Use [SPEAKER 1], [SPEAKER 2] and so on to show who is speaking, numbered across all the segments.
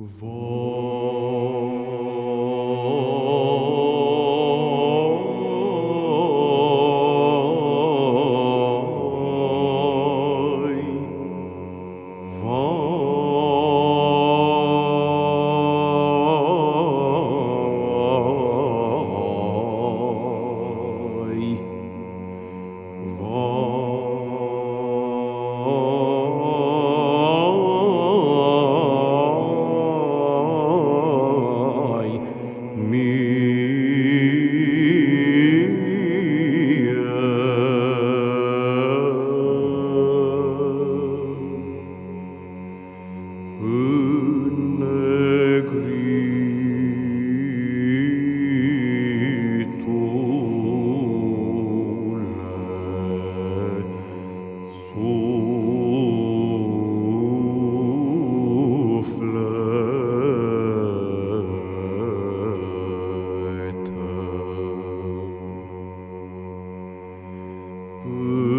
[SPEAKER 1] Vou... Ooh.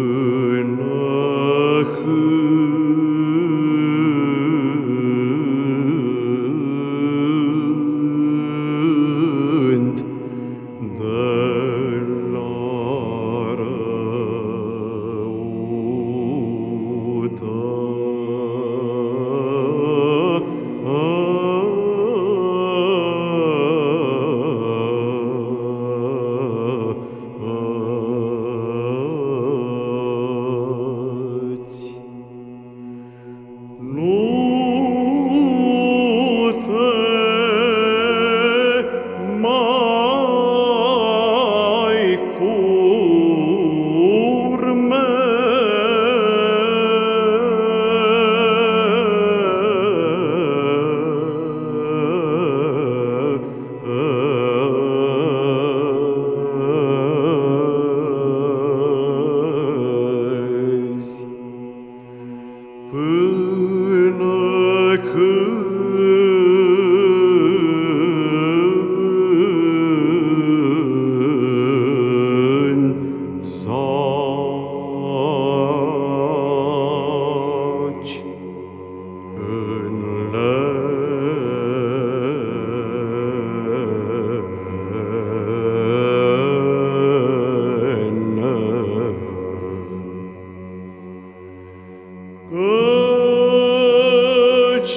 [SPEAKER 1] căci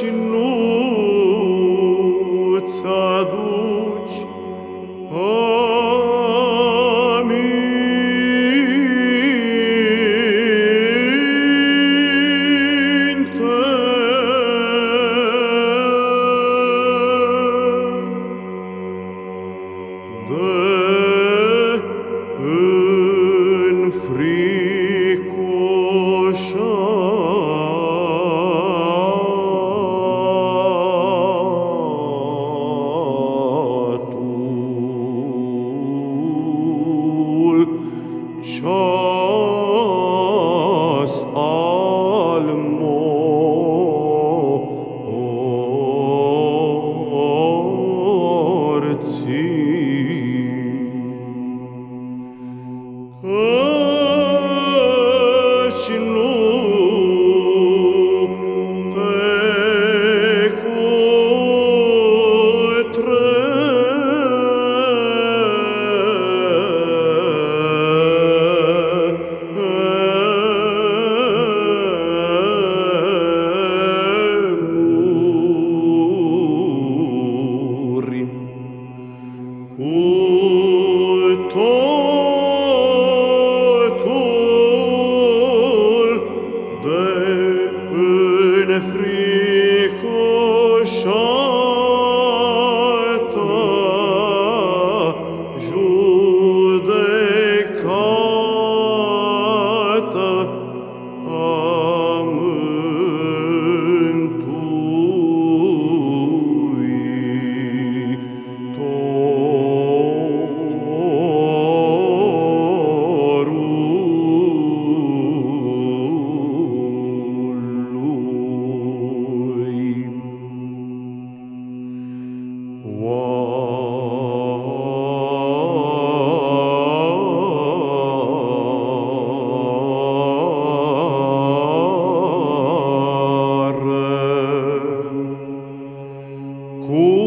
[SPEAKER 1] nu ți aduci chão. Cool.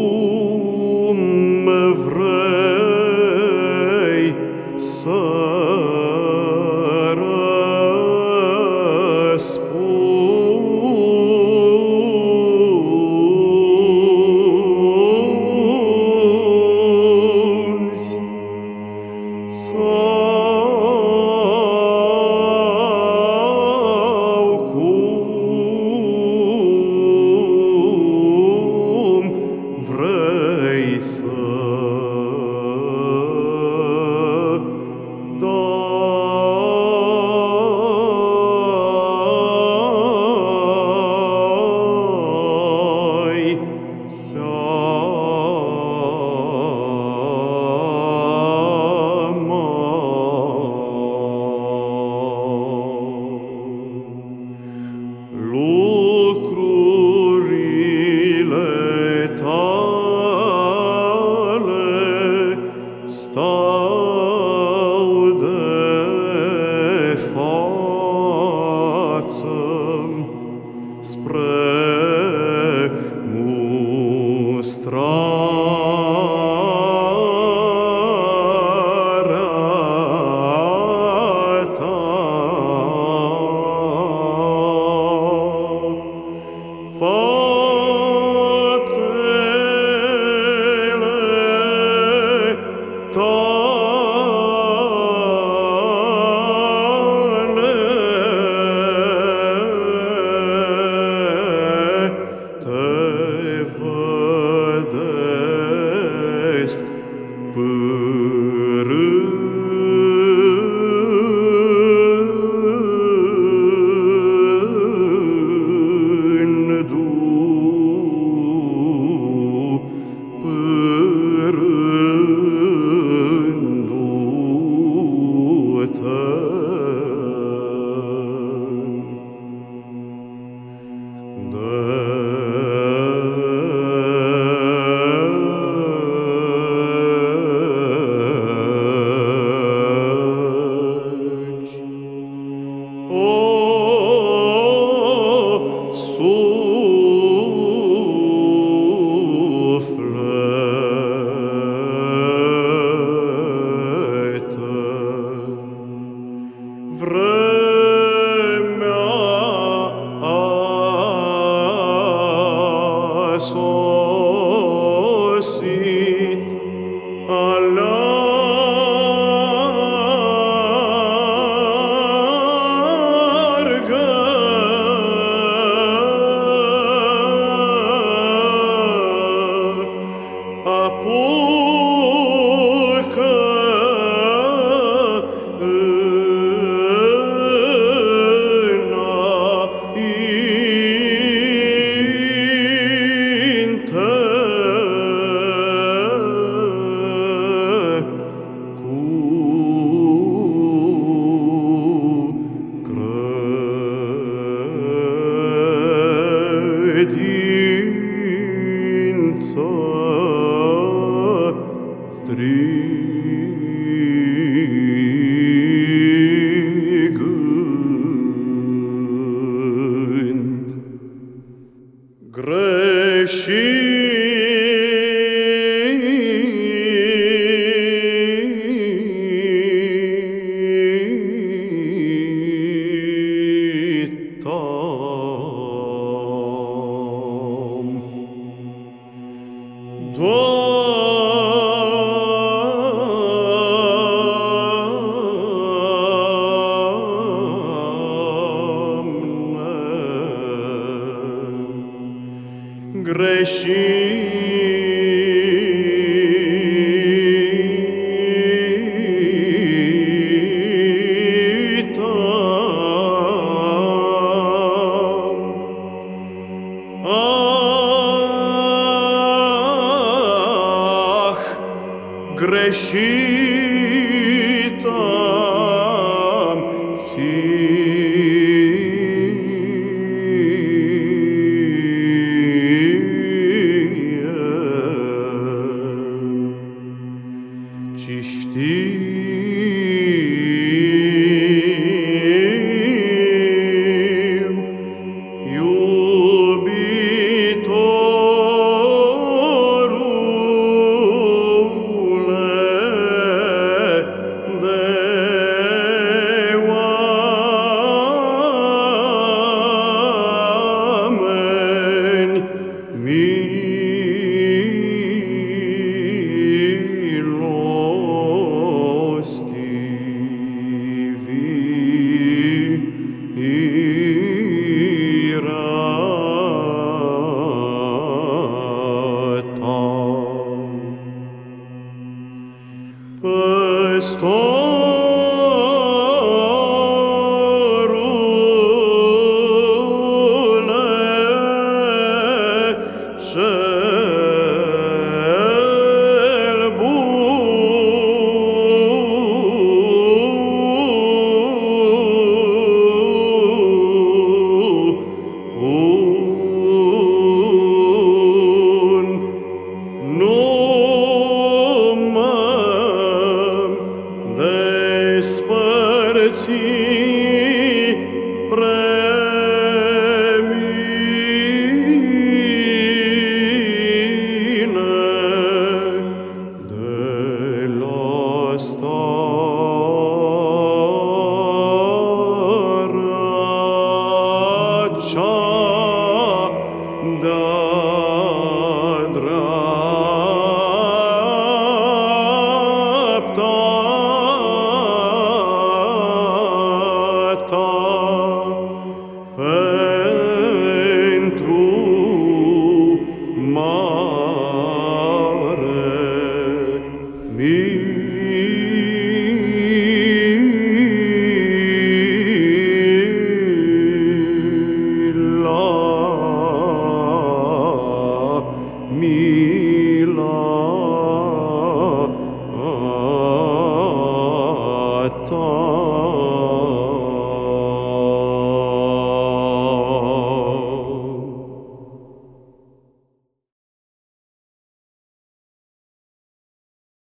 [SPEAKER 1] Edi greșit.